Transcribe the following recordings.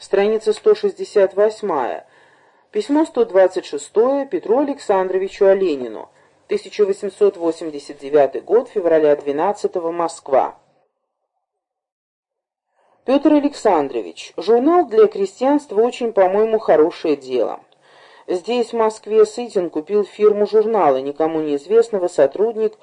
Страница 168. Письмо 126 Петру Александровичу Оленину. 1889 год, февраля 12 Москва. Петр Александрович, журнал для крестьянства очень, по-моему, хорошее дело. Здесь, в Москве, Сытин купил фирму журнала, никому неизвестного, сотрудник,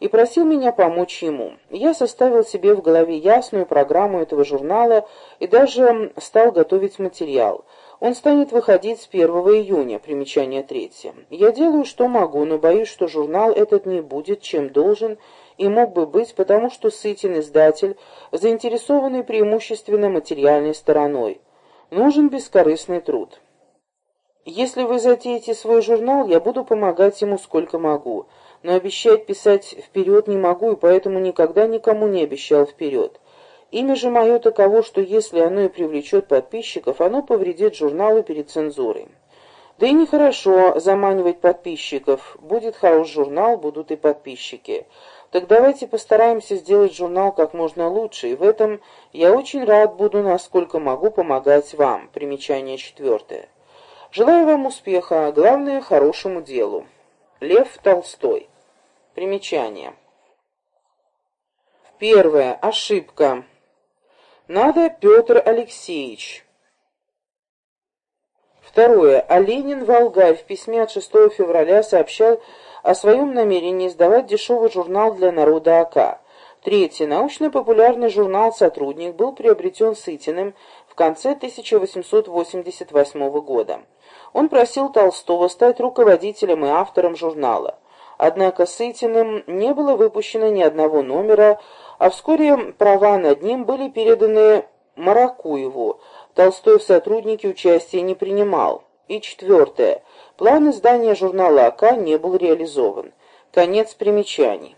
и просил меня помочь ему. Я составил себе в голове ясную программу этого журнала и даже стал готовить материал. Он станет выходить с 1 июня, примечание третье. Я делаю, что могу, но боюсь, что журнал этот не будет, чем должен и мог бы быть, потому что Сытин, издатель, заинтересованный преимущественно материальной стороной. Нужен бескорыстный труд. Если вы затеете свой журнал, я буду помогать ему сколько могу, но обещать писать вперед не могу, и поэтому никогда никому не обещал вперед. Имя же мое таково, что если оно и привлечет подписчиков, оно повредит журналу перед цензурой. Да и нехорошо заманивать подписчиков. Будет хороший журнал, будут и подписчики. Так давайте постараемся сделать журнал как можно лучше, и в этом я очень рад буду, насколько могу, помогать вам. Примечание четвертое. Желаю вам успеха, а главное, хорошему делу. Лев Толстой. Примечание. Первое. Ошибка. Надо Петр Алексеевич. Второе. А Ленин Волгарь в письме от 6 февраля сообщал о своем намерении издавать дешевый журнал для народа АК. Третье. Научно-популярный журнал «Сотрудник» был приобретен Сытиным конце 1888 года. Он просил Толстого стать руководителем и автором журнала. Однако Сытиным не было выпущено ни одного номера, а вскоре права над ним были переданы Маракуеву. Толстой в сотруднике участия не принимал. И четвертое. План издания журнала АК не был реализован. Конец примечаний.